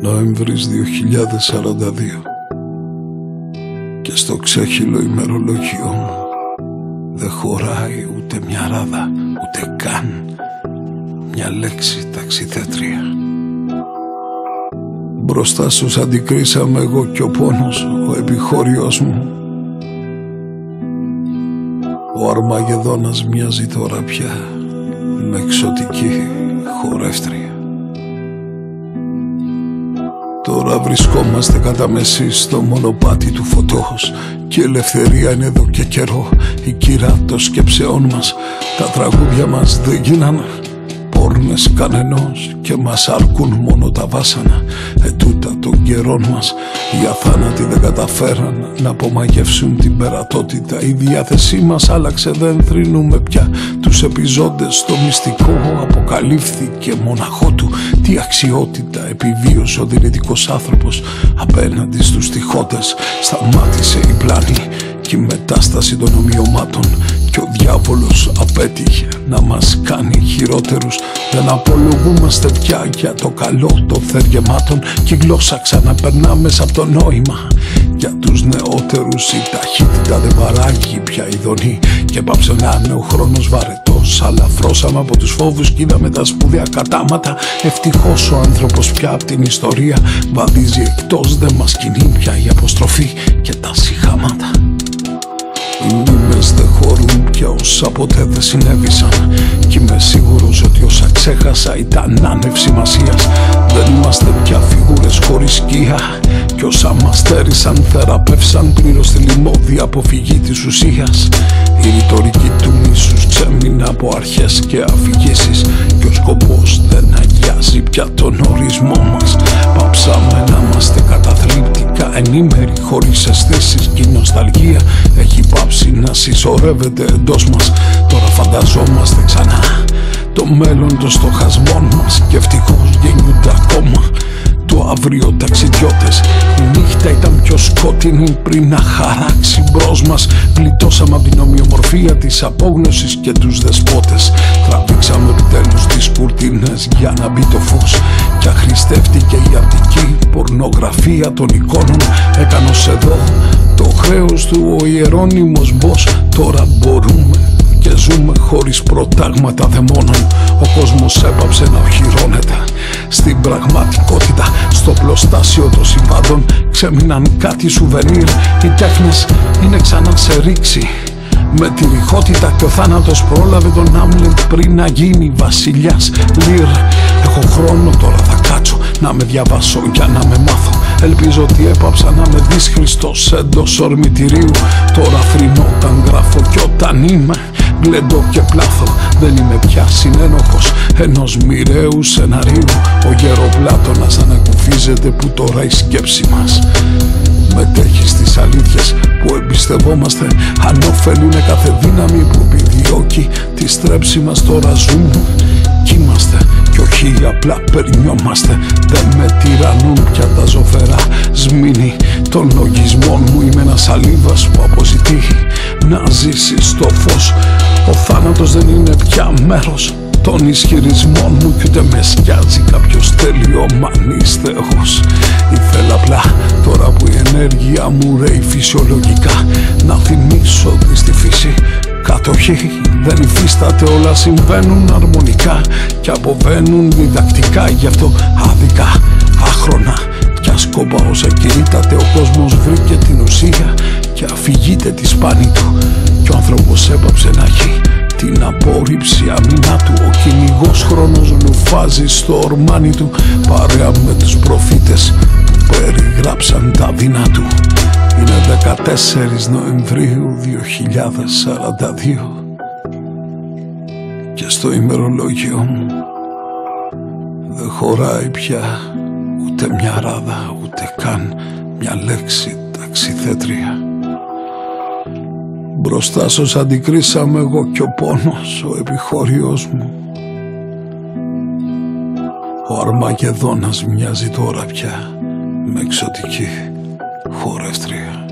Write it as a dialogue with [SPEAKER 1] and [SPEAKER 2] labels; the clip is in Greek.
[SPEAKER 1] Νοέμβρης 2042 Και στο ξέχυλο ημερολόγιο μου Δεν χωράει ούτε μια ράδα ούτε καν Μια λέξη ταξιδέτρια. Μπροστά σου αντικρίσαμε εγώ και ο πόνος Ο επιχώριος μου. Ο Αρμαγεδόνας μοιάζει τώρα πια Με εξωτική χορεύτρια Τώρα βρισκόμαστε κατά μεσή στο μονοπάτι του φωτός Και η ελευθερία είναι εδώ και καιρό. Η κύρα των σκέψεών μας Τα τραγούδια μας δεν γίνανε. Πόρνες κανενός Και μας αρκούν μόνο τα βάσανα. Ετούτα των καιρών μας Οι αθάνατοι δεν καταφέραν να απομαγεύσουν την περατότητα. Η διάθεσή μας άλλαξε δεν θρυνούμε πια. Τους επιζώντες στο μυστικό αποκαλύφθηκε μοναχό του Τι αξιότητα επιβίωσε ο δυνητικός άνθρωπος Απέναντι στους τυχότες σταμάτησε η πλάνη και η μετάσταση των ομοιωμάτων και ο διάβολος απέτυχε να μας κάνει χειρότερους. Δεν απολογούμαστε πια για το καλό των θεργεμάτων και η γλώσσα ξαναπερνά μέσα από το νόημα. Για τους νεότερους η ταχύτητα δεν παράγει πια ειδονή Και πάψε να είναι ο χρόνος βαρετός Αλλά φρώσαμε από τους φόβους και είδαμε τα σπουδαία κατάματα. Ευτυχώς ο άνθρωπος πια από την ιστορία Βαδίζει εκτός δεν μας κινεί πια η αποστροφή και τα συχάματα δεν χωρούν πια όσα ποτέ δεν συνέβησαν. Κι είμαι σίγουρος ότι όσα ξέχασα ήταν άνευ σημασίας. Δεν είμαστε πια φιγούρες χωρίς σκία Κι όσα μας θέρισαν θεραπεύσαν πλήρως στη λιμώδη αποφυγή της ουσίας. Η ρητορική του μίσους ξέμεινε από αρχές και αφηγήσεις. Κι ο σκοπός δεν αγιάζει πια τον ορισμό μας. Πάψαμε να είμαστε καταθλιπτικά ενήμεροι χωρίς αισθήσεις. Και η νοσταλγία έχει πάψει να συσσωρεύεται εντός μας. Τώρα φανταζόμαστε ξανά το μέλλον των στοχασμών μας. Και ευτυχώς γεννιούνται ακόμα το αύριο ταξιδιώτες. Η νύχτα ήταν πιο σκότεινη πριν να χαράξει μπρος μας. Γλιτώσαμε από την ομοιομορφία της απόγνωσης και τους δεσπότες. Τραβήξαμε επιτέλους τις κουρτίνες για να μπει το φως. Κι αχρηστεύτηκε η αρτική πορνογραφία των εικόνων. Έκανε εδώ το χρέος του ο Ιερώνυμος Μπος. Τώρα μπορούμε και ζούμε χωρίς προτάγματα δαιμόνων. Ο κόσμος έπαψε να οχυρώνεται Στην πραγματικότητα. Στο πλωστάσιο των συμβάντων Ξέμειναν κάτι σουβενίρ. Οι τέχνες είναι ξανά σε ρήξη. Με τη ρηχότητα και ο θάνατος πρόλαβε τον Άμλετ πριν να γίνει βασιλιάς. Λύρ Έχω χρόνο τώρα θα κάτσω να με διαβάσω για να με μάθω Ελπίζω ότι έπαψα να με δεις Χριστός εντός ορμητηρίου. Τώρα θρυνώ όταν γράφω κι όταν είμαι γλεντό και πλάθο Δεν είμαι πια συνένοχος ενός μοιραίου σεναρίου. Ο γεροπλάτωνας ανακουφίζεται που τώρα η σκέψη μας Μετέχει στις αλήθειες που εμπιστευόμαστε. Ανώφελη είναι κάθε δύναμη που επιδιώκει Τη στρέψη μας τώρα ζούμε κι είμαστε κι όχι απλά περνιόμαστε Δεν με τυραννούν πια τα ζωφερά. Σμήνη Των λογισμών μου. Είμαι ένας σαλίβας που αποζητεί Να ζήσει στο φως. Ο θάνατος δεν είναι πια μέρος των ισχυρισμών μου κι ούτε με σκιάζει κάποιος τελειομανής θεός Ήθελα απλά τώρα που η ενέργεια μου ρέει φυσιολογικά Να θυμίσω ότι στη φύση κατοχή δεν υφίσταται όλα συμβαίνουν αρμονικά και αποβαίνουν διδακτικά γι' αυτό άδικα, άχρονα. Κι σκόπα όσα κηρύτταται ο κόσμος βρήκε την ουσία και αφηγείται της σπάνη του κι ο άνθρωπος έπαψε να έχει την απόρριψη αμυνά του. Ο κυνηγός χρόνος λουφάζει στο ορμάνι του. Παρέα με τους προφήτες που περιγράψαν τα δεινά του Είναι 14 Νοεμβρίου 2042 Και στο ημερολόγιο μου Δεν χωράει πια ούτε μια ράδα ούτε καν μια λέξη ταξιθέτρια Μπροστά σας αντικρίσαμε εγώ και ο πόνος, ο επιχώριος μου. Ο Αρμαγεδόνας μοιάζει τώρα πια με εξωτική χορεύτρια.